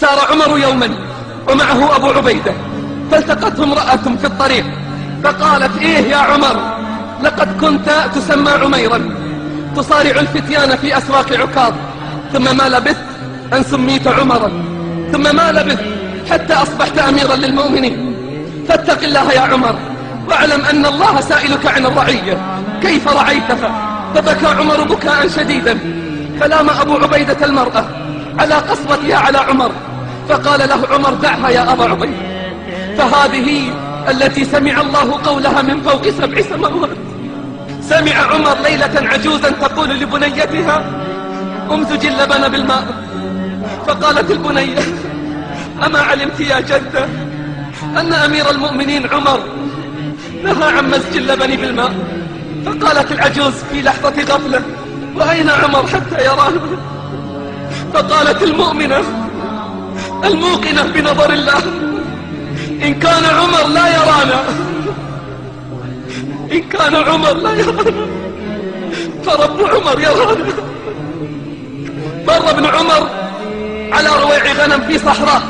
سار عمر يوما ومعه أبو عبيدة فالتقته امرأة في الطريق فقالت إيه يا عمر لقد كنت تسمى عميرا تصارع الفتيان في أسواق عكاظ ثم ما لبثت أن سميت عمرا ثم ما لبثت حتى أصبحت أميرا للمؤمنين. فاتق الله يا عمر واعلم أن الله سائلك عن الرعية. كيف رعيتها فبكى عمر بكاء شديدا فلام أبو عبيدة المرأة على قصرتها على عمر. فقال له عمر دعها يا أبا عبيدة فهذه التي سمع الله قولها من فوق سبع سماوات. سمع عمر ليلة عجوزا تقول لبنيتها امزج اللبن بالماء. فقالت البنية أما علمت يا جدة أن أمير المؤمنين عمر نهى عن مزج اللبن بالماء. فقالت العجوز في لحظة غفلة وأين عمر حتى يرانا فقالت المؤمنة الموقنة بنظر الله إن كان عمر لا يرانا إن كان عمر لا يرانا فرب عمر يرانا. مر ابن عمر على رويع غنم في صحراء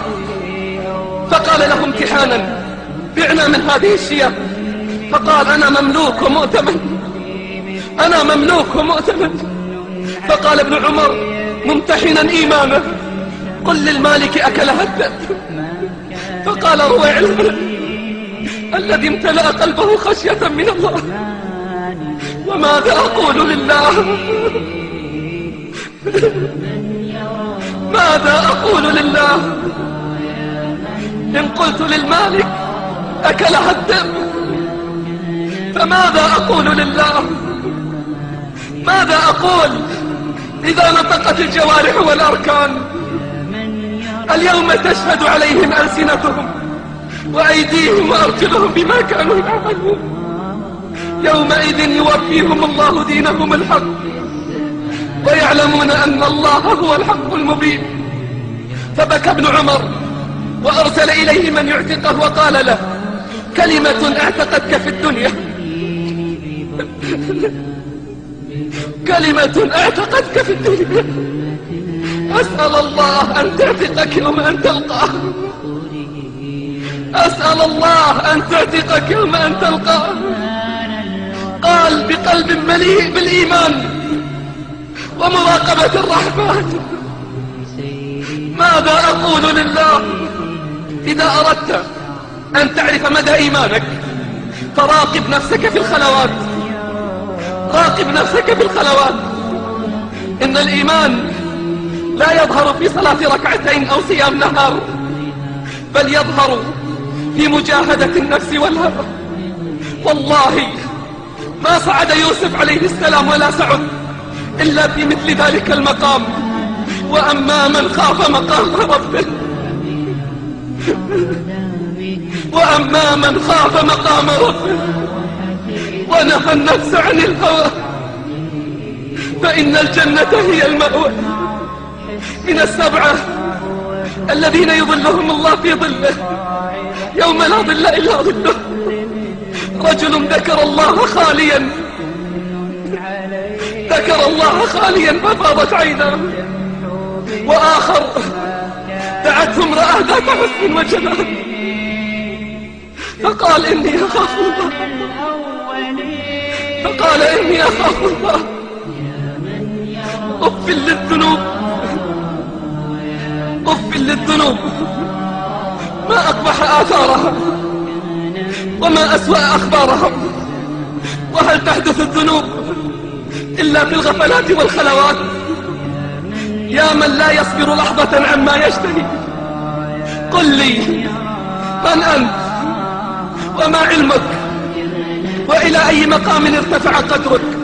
فقال له امتحانا بعنا من هذه الشياه فقال أنا مملوك ومؤتمن أنا مملوك ومؤتمن. فقال ابن عمر ممتحنا إيمانه قل للمالك أكلها الذئب فقال رويع الذي امتلأ قلبه خشية من الله. وماذا أقول لله؟ ماذا أقول لله؟ إن قلت للمالك أكلها الذئب فماذا أقول لله؟ ماذا أقول؟ إذا نطقت الجوارح والأركان اليوم تشهد عليهم ألسنتهم وأيديهم وأرجلهم بما كانوا يعملون. يومئذ يوفيهم الله دينهم الحق ويعلمون أن الله هو الحق المبين. فبكى ابن عمر وأرسل إليه من يعتقه وقال له كلمة اعتقتك في الدنيا. كلمة اعتقدك في الدنيا أسأل الله أن تعتقك يوم أن تلقاه أسأل الله أن تعتقك يوم أن تلقاه قال بقلب مليء بالإيمان ومراقبة الرحمن. ماذا أقول لله؟ إذا أردت أن تعرف مدى إيمانك فراقب نفسك في الخلوات. راقب نفسك في الخلوات إن الإيمان لا يظهر في صلاة ركعتين أو صيام نهار بل يظهر في مجاهدة النفس والهوى. والله ما صعد يوسف عليه السلام ولا سعد إلا في مثل ذلك المقام. وأما من خاف مقام ربه وأما من خاف مقام ربه ونهى النفس عن الهوى. فإن الجنة هي المأوى. من السبعة الذين يظلهم الله في ظله. يوم لا ظل إلا ظله. رجل ذكر الله خاليا. ذكر الله خاليا ففاضت عيناه. وآخر دعته امرأة ذات حسن وجمال فقال إني أخاف الله. إني أخاف الله. أف للذنوب. أف للذنوب. ما أقبح آثارها وما أسوأ أخبارها وهل تحدث الذنوب إلا في الغفلات والخلوات؟ يا من لا يصبر لحظة عما يشتهي. قل لي من أنت؟ وما علمك؟ وإلى أي مقام ارتفع قدرك.